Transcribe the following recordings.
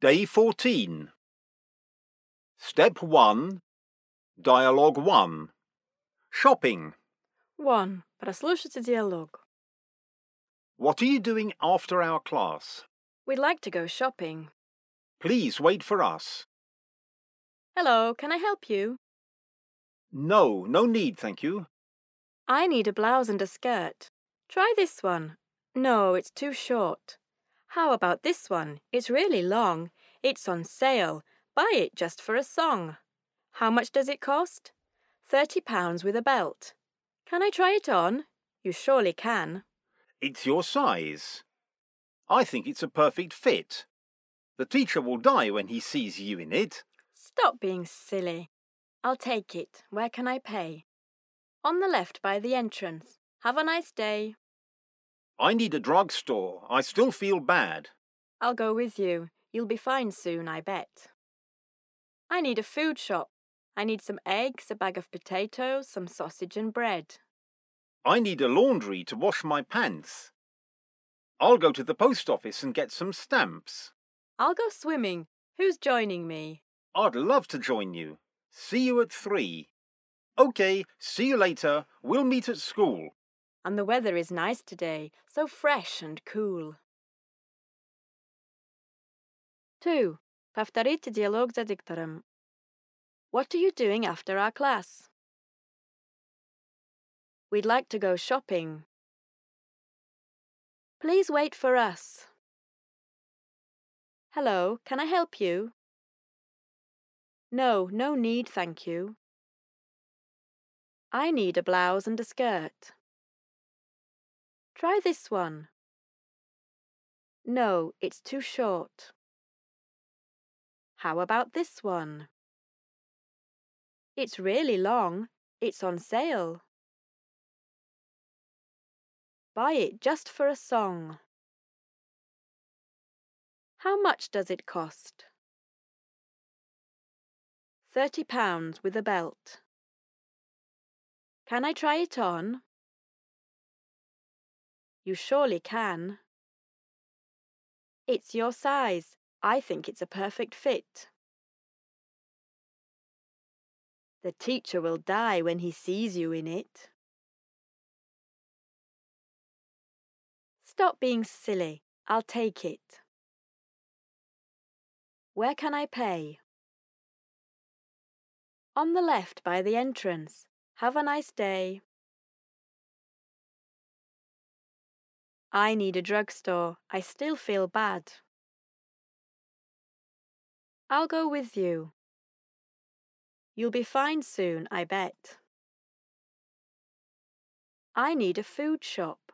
Day 14. Step 1. Dialogue 1. Shopping. 1. Прослушайте диалог. What are you doing after our class? We'd like to go shopping. Please wait for us. Hello, can I help you? No, no need, thank you. I need a blouse and a skirt. Try this one. No, it's too short. How about this one? It's really long. It's on sale. Buy it just for a song. How much does it cost? Thirty pounds with a belt. Can I try it on? You surely can. It's your size. I think it's a perfect fit. The teacher will die when he sees you in it. Stop being silly. I'll take it. Where can I pay? On the left by the entrance. Have a nice day. I need a drugstore. I still feel bad. I'll go with you. You'll be fine soon, I bet. I need a food shop. I need some eggs, a bag of potatoes, some sausage and bread. I need a laundry to wash my pants. I'll go to the post office and get some stamps. I'll go swimming. Who's joining me? I'd love to join you. See you at three. OK, see you later. We'll meet at school. And the weather is nice today, so fresh and cool. 2. Повторите диалог за диктором. What are you doing after our class? We'd like to go shopping. Please wait for us. Hello, can I help you? No, no need, thank you. I need a blouse and a skirt. Try this one. No, it's too short. How about this one? It's really long. It's on sale. Buy it just for a song. How much does it cost? Thirty pounds with a belt. Can I try it on? You surely can. It's your size. I think it's a perfect fit. The teacher will die when he sees you in it. Stop being silly. I'll take it. Where can I pay? On the left by the entrance. Have a nice day. I need a drugstore. I still feel bad. I'll go with you. You'll be fine soon, I bet. I need a food shop.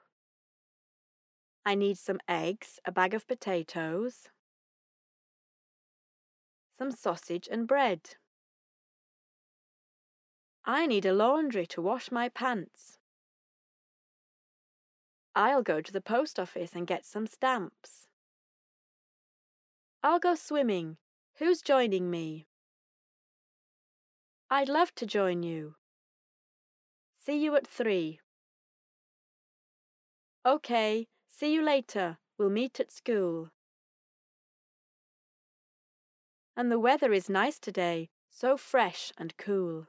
I need some eggs, a bag of potatoes, some sausage and bread. I need a laundry to wash my pants. I'll go to the post office and get some stamps. I'll go swimming. Who's joining me? I'd love to join you. See you at three. OK, see you later. We'll meet at school. And the weather is nice today, so fresh and cool.